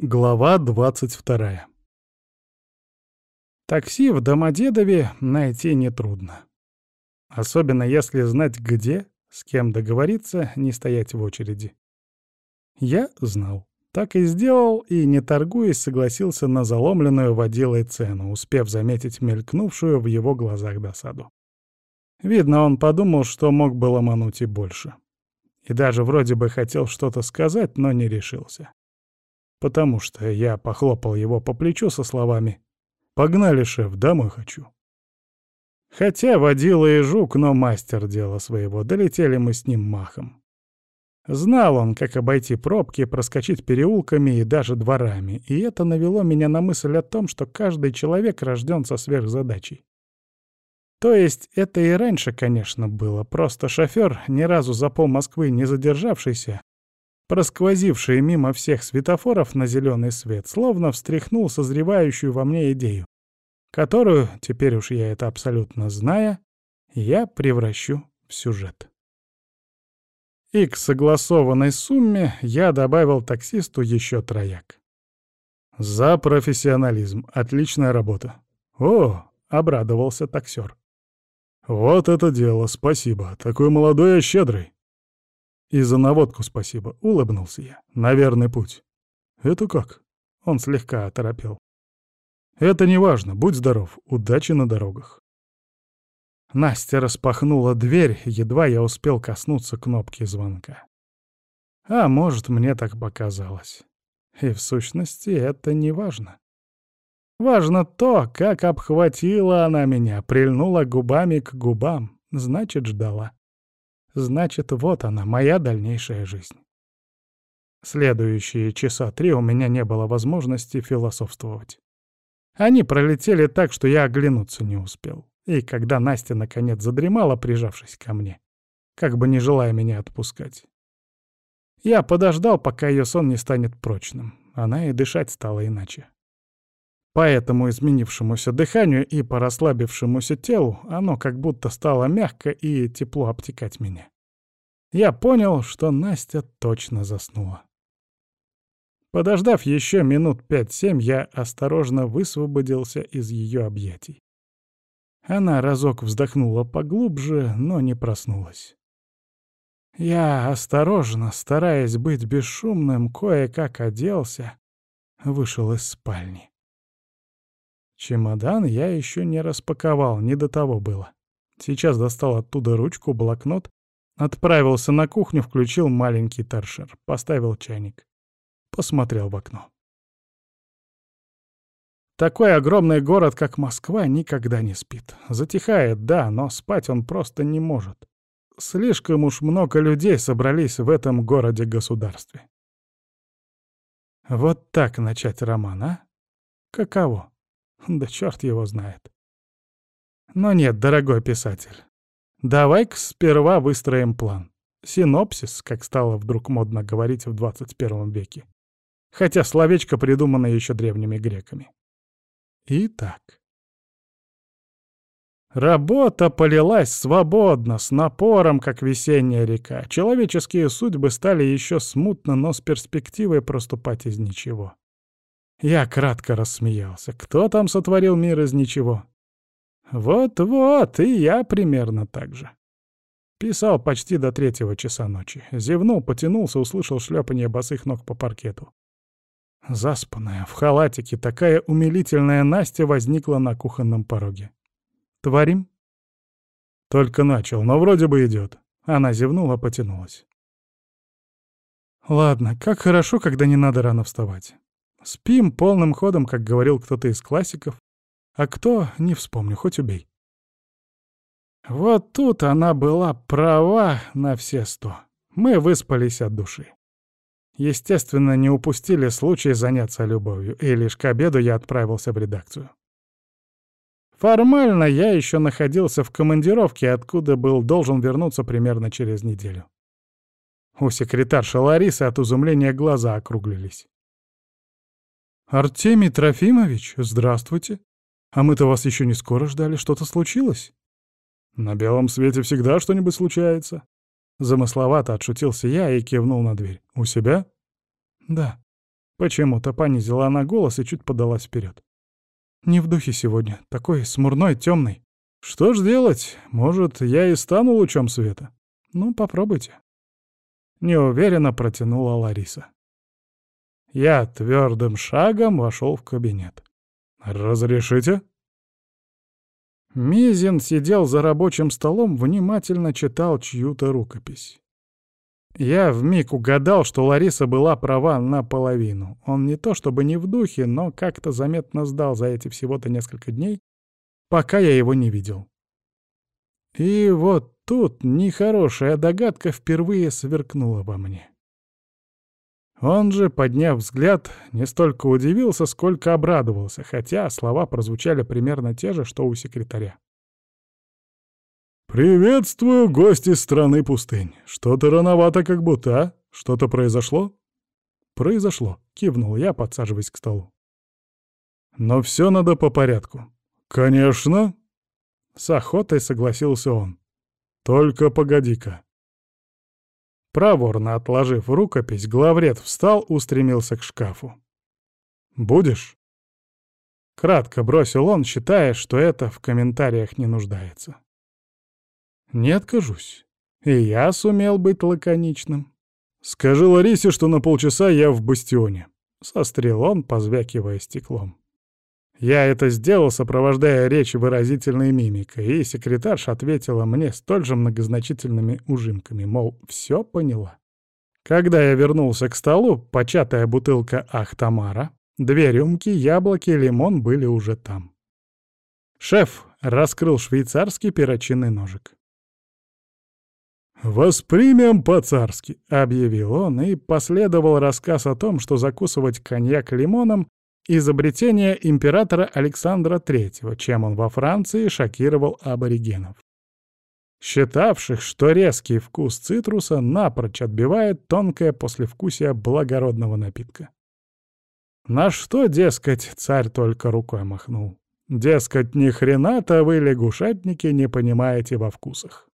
Глава 22 Такси в Домодедове найти нетрудно. Особенно если знать где, с кем договориться, не стоять в очереди. Я знал. Так и сделал, и, не торгуясь, согласился на заломленную водилой цену, успев заметить мелькнувшую в его глазах досаду. Видно, он подумал, что мог бы ломануть и больше. И даже вроде бы хотел что-то сказать, но не решился потому что я похлопал его по плечу со словами «Погнали, шеф, домой хочу». Хотя водила и жук, но мастер дела своего, долетели мы с ним махом. Знал он, как обойти пробки, проскочить переулками и даже дворами, и это навело меня на мысль о том, что каждый человек рожден со сверхзадачей. То есть это и раньше, конечно, было, просто шофер, ни разу за пол Москвы не задержавшийся, просквозивший мимо всех светофоров на зеленый свет, словно встряхнул созревающую во мне идею, которую, теперь уж я это абсолютно зная, я превращу в сюжет. И к согласованной сумме я добавил таксисту еще трояк. За профессионализм. Отличная работа. О, обрадовался таксер. Вот это дело, спасибо. Такой молодой и щедрый. «И за наводку спасибо», — улыбнулся я. «На верный путь». «Это как?» — он слегка оторопел. «Это не важно. Будь здоров. Удачи на дорогах». Настя распахнула дверь, едва я успел коснуться кнопки звонка. А может, мне так показалось. И в сущности это не важно. Важно то, как обхватила она меня, прильнула губами к губам, значит, ждала. Значит, вот она, моя дальнейшая жизнь. Следующие часа три у меня не было возможности философствовать. Они пролетели так, что я оглянуться не успел. И когда Настя наконец задремала, прижавшись ко мне, как бы не желая меня отпускать, я подождал, пока ее сон не станет прочным. Она и дышать стала иначе. По этому изменившемуся дыханию и по расслабившемуся телу оно как будто стало мягко и тепло обтекать меня. Я понял, что Настя точно заснула. Подождав еще минут пять-семь, я осторожно высвободился из ее объятий. Она разок вздохнула поглубже, но не проснулась. Я осторожно, стараясь быть бесшумным, кое-как оделся, вышел из спальни. Чемодан я еще не распаковал, не до того было. Сейчас достал оттуда ручку, блокнот, отправился на кухню, включил маленький торшер, поставил чайник. Посмотрел в окно. Такой огромный город, как Москва, никогда не спит. Затихает, да, но спать он просто не может. Слишком уж много людей собрались в этом городе-государстве. Вот так начать роман, а? Каково? Да черт его знает. Но нет, дорогой писатель. Давай-ка сперва выстроим план. Синопсис, как стало вдруг модно говорить в 21 веке. Хотя словечко придумано еще древними греками. Итак. Работа полилась свободно, с напором, как весенняя река. Человеческие судьбы стали еще смутно, но с перспективой проступать из ничего. Я кратко рассмеялся. Кто там сотворил мир из ничего? Вот-вот, и я примерно так же. Писал почти до третьего часа ночи. Зевнул, потянулся, услышал шлепанье босых ног по паркету. Заспанная, в халатике, такая умилительная Настя возникла на кухонном пороге. «Творим?» Только начал, но вроде бы идет. Она зевнула, потянулась. «Ладно, как хорошо, когда не надо рано вставать. Спим полным ходом, как говорил кто-то из классиков. А кто, не вспомню, хоть убей. Вот тут она была права на все сто. Мы выспались от души. Естественно, не упустили случай заняться любовью, и лишь к обеду я отправился в редакцию. Формально я еще находился в командировке, откуда был должен вернуться примерно через неделю. У секретарши Ларисы от изумления глаза округлились. «Артемий Трофимович, здравствуйте. А мы-то вас еще не скоро ждали, что-то случилось?» «На белом свете всегда что-нибудь случается». Замысловато отшутился я и кивнул на дверь. «У себя?» «Да». Почему-то понизила она голос и чуть подалась вперед. «Не в духе сегодня. Такой смурной, темный. Что ж делать? Может, я и стану лучом света? Ну, попробуйте». Неуверенно протянула Лариса. Я твердым шагом вошел в кабинет. «Разрешите?» Мизин сидел за рабочим столом, внимательно читал чью-то рукопись. Я вмиг угадал, что Лариса была права наполовину. Он не то чтобы не в духе, но как-то заметно сдал за эти всего-то несколько дней, пока я его не видел. И вот тут нехорошая догадка впервые сверкнула во мне. Он же, подняв взгляд, не столько удивился, сколько обрадовался, хотя слова прозвучали примерно те же, что у секретаря. «Приветствую, гости страны пустынь. Что-то рановато как будто, а? Что-то произошло?» «Произошло», — кивнул я, подсаживаясь к столу. «Но все надо по порядку». «Конечно!» С охотой согласился он. «Только погоди-ка». Проворно отложив рукопись, главред встал, устремился к шкафу. «Будешь?» Кратко бросил он, считая, что это в комментариях не нуждается. «Не откажусь. И я сумел быть лаконичным. Скажи Ларисе, что на полчаса я в бастионе», — сострел он, позвякивая стеклом. Я это сделал, сопровождая речь выразительной мимикой, и секретарша ответила мне столь же многозначительными ужимками, мол, все поняла. Когда я вернулся к столу, початая бутылка Ахтамара, две рюмки, яблоки и лимон были уже там. Шеф раскрыл швейцарский перочинный ножик. «Воспримем по-царски», — объявил он, и последовал рассказ о том, что закусывать коньяк лимоном изобретение императора Александра III, чем он во Франции шокировал аборигенов. Считавших, что резкий вкус цитруса напрочь отбивает тонкое послевкусие благородного напитка. На что, дескать, царь только рукой махнул. Дескать, ни хрена-то вы, лягушатники, не понимаете во вкусах.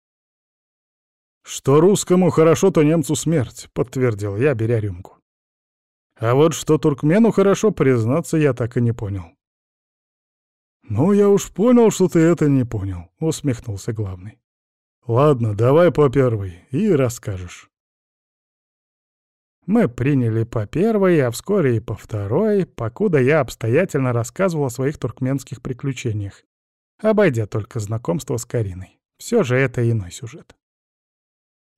«Что русскому хорошо, то немцу смерть», — подтвердил я, беря рюмку. А вот что туркмену хорошо, признаться, я так и не понял. «Ну, я уж понял, что ты это не понял», — усмехнулся главный. «Ладно, давай по первой, и расскажешь». Мы приняли по первой, а вскоре и по второй, покуда я обстоятельно рассказывал о своих туркменских приключениях, обойдя только знакомство с Кариной. Все же это иной сюжет.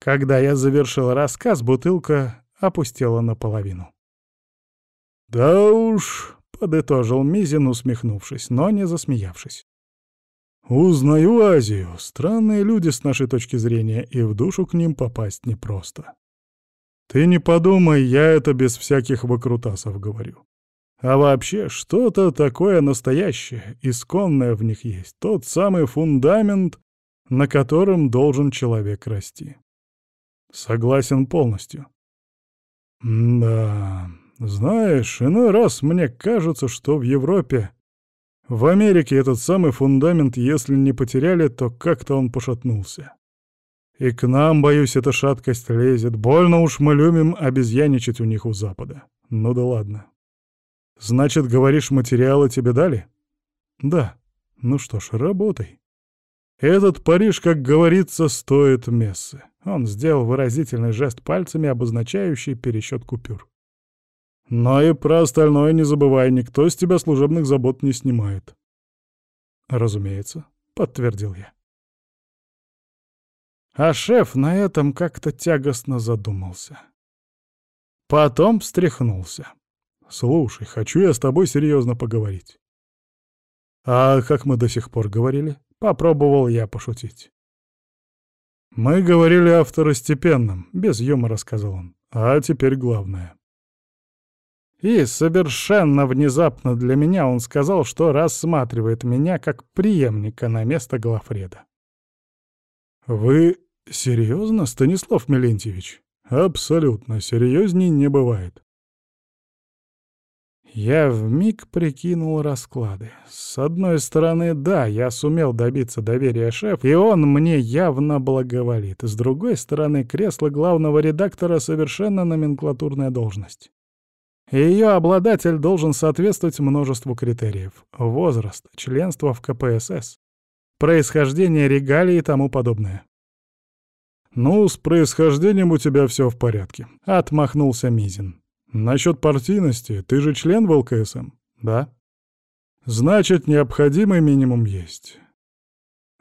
Когда я завершил рассказ, бутылка опустела наполовину. «Да уж», — подытожил Мизин, усмехнувшись, но не засмеявшись. «Узнаю Азию. Странные люди с нашей точки зрения, и в душу к ним попасть непросто. Ты не подумай, я это без всяких выкрутасов говорю. А вообще, что-то такое настоящее, исконное в них есть, тот самый фундамент, на котором должен человек расти. Согласен полностью. да, знаешь, иной раз мне кажется, что в Европе, в Америке этот самый фундамент, если не потеряли, то как-то он пошатнулся. И к нам, боюсь, эта шаткость лезет. Больно уж мы любим обезьяничать у них у Запада. Ну да ладно. Значит, говоришь, материалы тебе дали? Да. Ну что ж, работай. Этот Париж, как говорится, стоит мессы. Он сделал выразительный жест пальцами, обозначающий пересчет купюр. Но и про остальное не забывай, никто с тебя служебных забот не снимает. Разумеется, подтвердил я. А шеф на этом как-то тягостно задумался. Потом встряхнулся. «Слушай, хочу я с тобой серьезно поговорить». «А как мы до сих пор говорили?» — попробовал я пошутить. «Мы говорили о второстепенном», — без юмора сказал он. «А теперь главное». И совершенно внезапно для меня он сказал, что рассматривает меня как преемника на место Глафреда. «Вы серьезно, Станислав Мелентьевич?» «Абсолютно, серьезней не бывает». Я вмиг прикинул расклады. С одной стороны, да, я сумел добиться доверия шефа, и он мне явно благоволит. С другой стороны, кресло главного редактора — совершенно номенклатурная должность. Ее обладатель должен соответствовать множеству критериев. Возраст, членство в КПСС, происхождение регалий и тому подобное. «Ну, с происхождением у тебя все в порядке», — отмахнулся Мизин. «Насчет партийности, ты же член в да?» «Значит, необходимый минимум есть.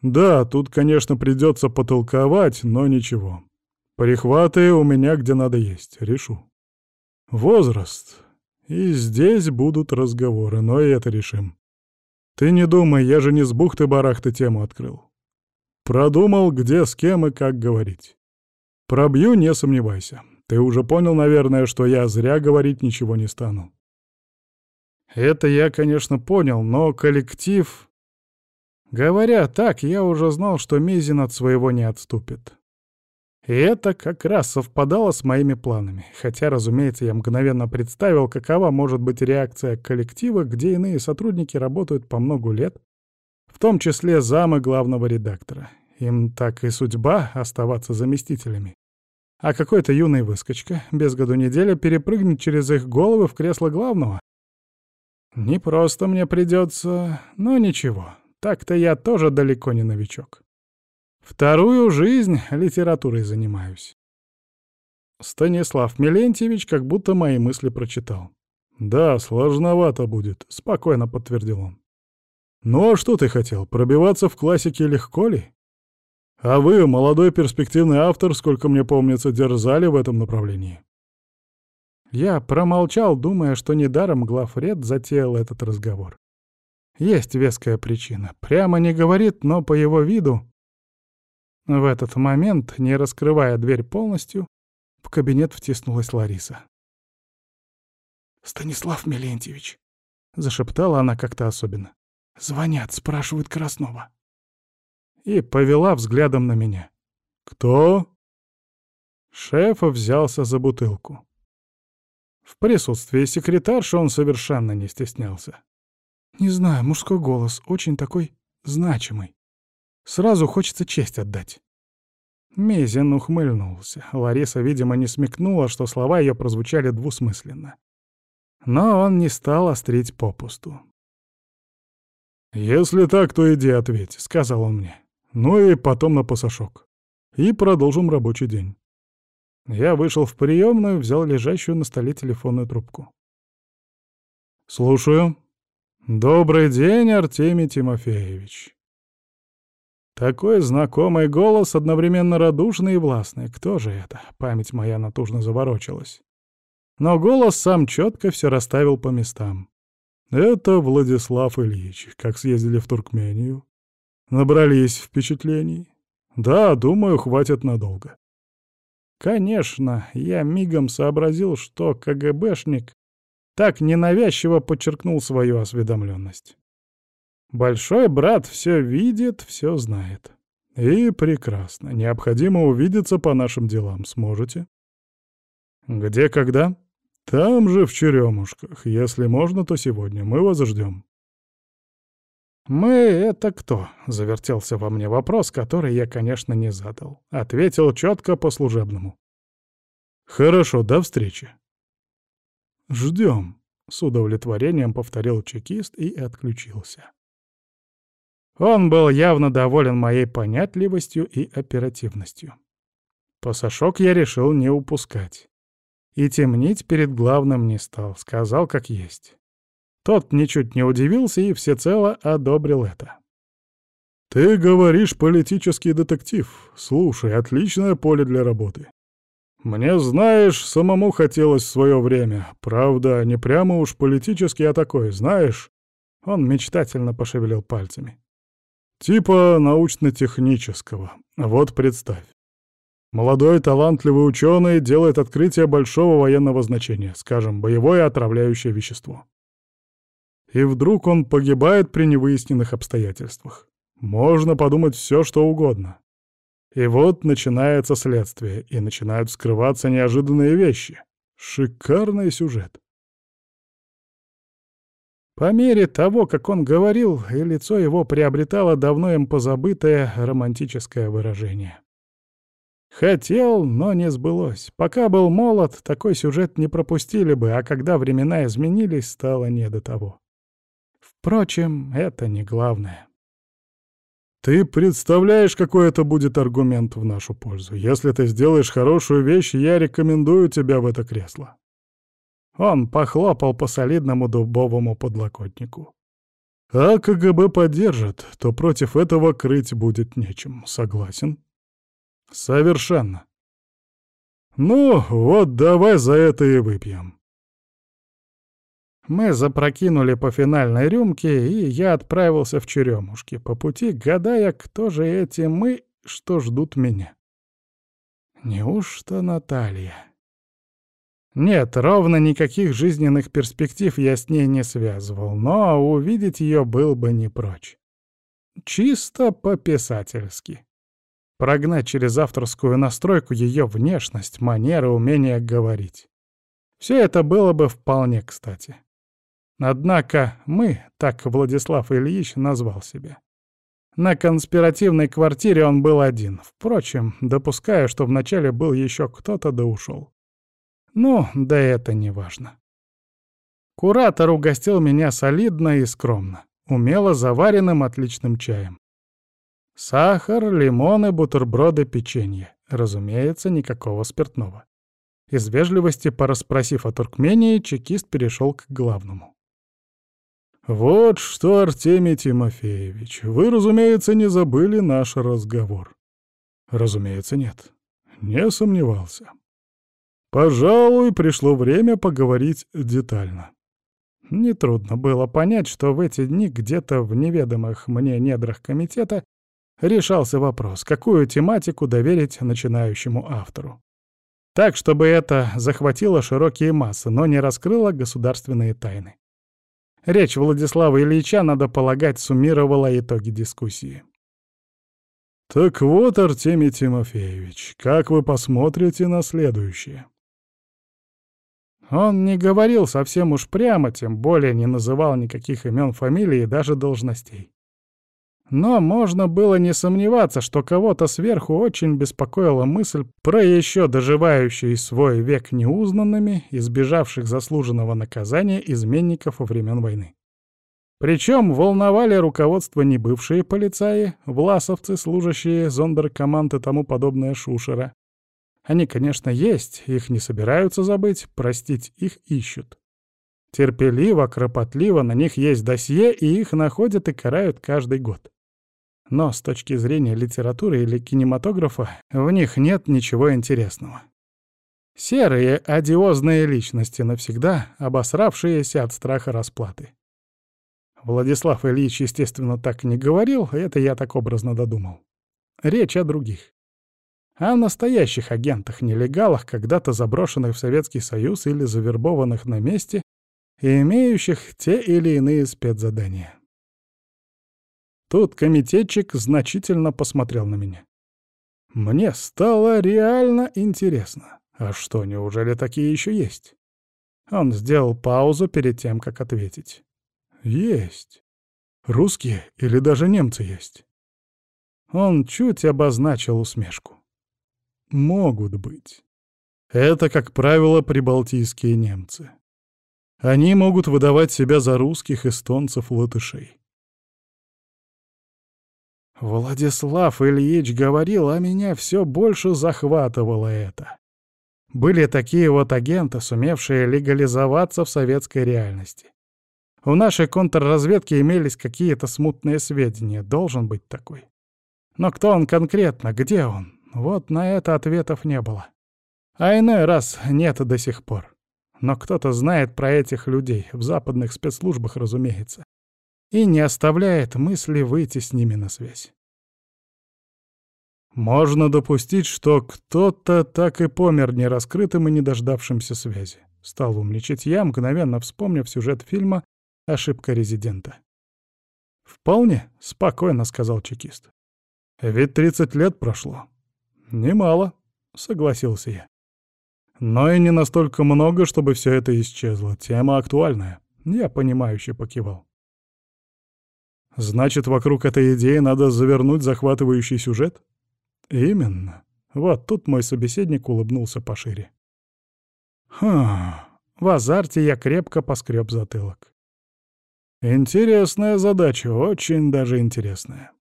Да, тут, конечно, придется потолковать, но ничего. Прихваты у меня где надо есть, решу. Возраст. И здесь будут разговоры, но и это решим. Ты не думай, я же не с бухты-барахты тему открыл. Продумал, где, с кем и как говорить. Пробью, не сомневайся. Ты уже понял, наверное, что я зря говорить ничего не стану. Это я, конечно, понял, но коллектив... Говоря так, я уже знал, что Мизин от своего не отступит. И это как раз совпадало с моими планами, хотя, разумеется, я мгновенно представил, какова может быть реакция коллектива, где иные сотрудники работают по многу лет, в том числе замы главного редактора. Им так и судьба оставаться заместителями. А какой-то юный выскочка, без году неделя, перепрыгнет через их головы в кресло главного? Не просто мне придется, но ничего. Так-то я тоже далеко не новичок. Вторую жизнь литературой занимаюсь. Станислав Милентьевич как будто мои мысли прочитал. «Да, сложновато будет», — спокойно подтвердил он. «Ну а что ты хотел, пробиваться в классике легко ли? А вы, молодой перспективный автор, сколько мне помнится, дерзали в этом направлении». Я промолчал, думая, что недаром главред затеял этот разговор. Есть веская причина. Прямо не говорит, но по его виду в этот момент, не раскрывая дверь полностью, в кабинет втиснулась Лариса. «Станислав Милентьевич», — зашептала она как-то особенно. «Звонят, спрашивают Краснова». И повела взглядом на меня. «Кто?» Шеф взялся за бутылку. В присутствии секретарши он совершенно не стеснялся. «Не знаю, мужской голос, очень такой значимый. Сразу хочется честь отдать. Мезин ухмыльнулся. Лариса, видимо, не смекнула, что слова ее прозвучали двусмысленно. Но он не стал острить попусту. «Если так, то иди ответь», — сказал он мне. «Ну и потом на пасашок. И продолжим рабочий день». Я вышел в приемную, взял лежащую на столе телефонную трубку. «Слушаю. Добрый день, Артемий Тимофеевич. Такой знакомый голос, одновременно радушный и властный. Кто же это? Память моя натужно заворочилась. Но голос сам четко все расставил по местам. Это Владислав Ильич, как съездили в Туркмению. Набрались впечатлений. Да, думаю, хватит надолго. Конечно, я мигом сообразил, что КГБшник так ненавязчиво подчеркнул свою осведомленность. Большой брат все видит, все знает. И прекрасно. Необходимо увидеться по нашим делам. Сможете? Где, когда? Там же, в Черемушках. Если можно, то сегодня. Мы вас ждем. «Мы — это кто?» — завертелся во мне вопрос, который я, конечно, не задал. Ответил четко по-служебному. «Хорошо, до встречи». «Ждем», — с удовлетворением повторил чекист и отключился. Он был явно доволен моей понятливостью и оперативностью. Пасашок я решил не упускать. И темнить перед главным не стал, сказал как есть. Тот ничуть не удивился и всецело одобрил это. «Ты говоришь политический детектив. Слушай, отличное поле для работы. Мне, знаешь, самому хотелось в свое время. Правда, не прямо уж политический, а такой, знаешь?» Он мечтательно пошевелил пальцами. Типа научно-технического. Вот представь. Молодой талантливый ученый делает открытие большого военного значения, скажем, боевое отравляющее вещество. И вдруг он погибает при невыясненных обстоятельствах. Можно подумать все, что угодно. И вот начинается следствие, и начинают скрываться неожиданные вещи. Шикарный сюжет. По мере того, как он говорил, и лицо его приобретало давно им позабытое романтическое выражение. Хотел, но не сбылось. Пока был молод, такой сюжет не пропустили бы, а когда времена изменились, стало не до того. Впрочем, это не главное. Ты представляешь, какой это будет аргумент в нашу пользу. Если ты сделаешь хорошую вещь, я рекомендую тебя в это кресло. Он похлопал по солидному дубовому подлокотнику. А КГБ поддержит, то против этого крыть будет нечем. Согласен? Совершенно. Ну, вот давай за это и выпьем. Мы запрокинули по финальной рюмке, и я отправился в черемушки, по пути гадая, кто же эти мы, что ждут меня. Неужто Наталья? Нет, ровно никаких жизненных перспектив я с ней не связывал, но увидеть ее был бы не прочь. Чисто по-писательски. Прогнать через авторскую настройку ее внешность, манеры, умение говорить. Все это было бы вполне кстати. Однако мы, так Владислав Ильич назвал себя. На конспиративной квартире он был один. Впрочем, допускаю, что вначале был еще кто-то да ушел. Ну, да это не важно. Куратор угостил меня солидно и скромно, умело заваренным отличным чаем. Сахар, лимоны, бутерброды, печенье. Разумеется, никакого спиртного. Из вежливости, порасспросив о Туркмении, чекист перешел к главному. «Вот что, Артемий Тимофеевич, вы, разумеется, не забыли наш разговор». «Разумеется, нет. Не сомневался. Пожалуй, пришло время поговорить детально». Нетрудно было понять, что в эти дни где-то в неведомых мне недрах комитета решался вопрос, какую тематику доверить начинающему автору. Так, чтобы это захватило широкие массы, но не раскрыло государственные тайны. Речь Владислава Ильича, надо полагать, суммировала итоги дискуссии. «Так вот, Артемий Тимофеевич, как вы посмотрите на следующее?» Он не говорил совсем уж прямо, тем более не называл никаких имен, фамилий и даже должностей. Но можно было не сомневаться, что кого-то сверху очень беспокоила мысль про еще доживающий свой век неузнанными, избежавших заслуженного наказания изменников во времен войны. Причем волновали руководство не бывшие полицаи, власовцы, служащие зондеркоманд и тому подобное шушера. Они, конечно, есть, их не собираются забыть, простить их ищут. Терпеливо, кропотливо на них есть досье, и их находят и карают каждый год. Но с точки зрения литературы или кинематографа в них нет ничего интересного. Серые, одиозные личности навсегда, обосравшиеся от страха расплаты. Владислав Ильич, естественно, так не говорил, это я так образно додумал. Речь о других. О настоящих агентах-нелегалах, когда-то заброшенных в Советский Союз или завербованных на месте и имеющих те или иные спецзадания. Тут комитетчик значительно посмотрел на меня. Мне стало реально интересно. А что, неужели такие еще есть? Он сделал паузу перед тем, как ответить. Есть. Русские или даже немцы есть. Он чуть обозначил усмешку. Могут быть. Это, как правило, прибалтийские немцы. Они могут выдавать себя за русских, эстонцев, латышей. Владислав Ильич говорил, а меня все больше захватывало это. Были такие вот агенты, сумевшие легализоваться в советской реальности. У нашей контрразведки имелись какие-то смутные сведения, должен быть такой. Но кто он конкретно, где он? Вот на это ответов не было. А иной раз нет до сих пор. Но кто-то знает про этих людей, в западных спецслужбах, разумеется и не оставляет мысли выйти с ними на связь. Можно допустить, что кто-то так и помер нераскрытым и не дождавшимся связи. Стал умничать я, мгновенно вспомнив сюжет фильма «Ошибка резидента». «Вполне», — спокойно сказал чекист. «Ведь 30 лет прошло». «Немало», — согласился я. «Но и не настолько много, чтобы все это исчезло. Тема актуальная». Я понимающе покивал. Значит, вокруг этой идеи надо завернуть захватывающий сюжет? Именно. Вот тут мой собеседник улыбнулся пошире. Хм, в азарте я крепко поскреб затылок. Интересная задача, очень даже интересная.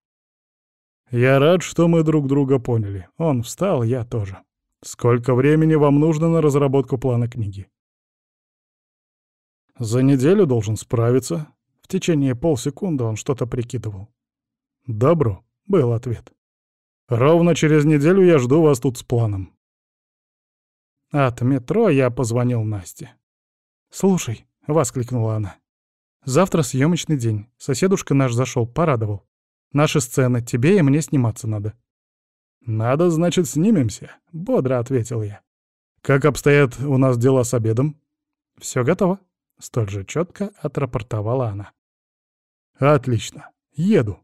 Я рад, что мы друг друга поняли. Он встал, я тоже. Сколько времени вам нужно на разработку плана книги? За неделю должен справиться. В течение полсекунды он что-то прикидывал. Добро, был ответ. Ровно через неделю я жду вас тут с планом. От метро я позвонил Насте. «Слушай», — воскликнула она, — «завтра съемочный день. Соседушка наш зашел, порадовал. Наши сцены, тебе и мне сниматься надо». «Надо, значит, снимемся», — бодро ответил я. «Как обстоят у нас дела с обедом?» «Все готово», — столь же четко отрапортовала она. «Отлично. Еду».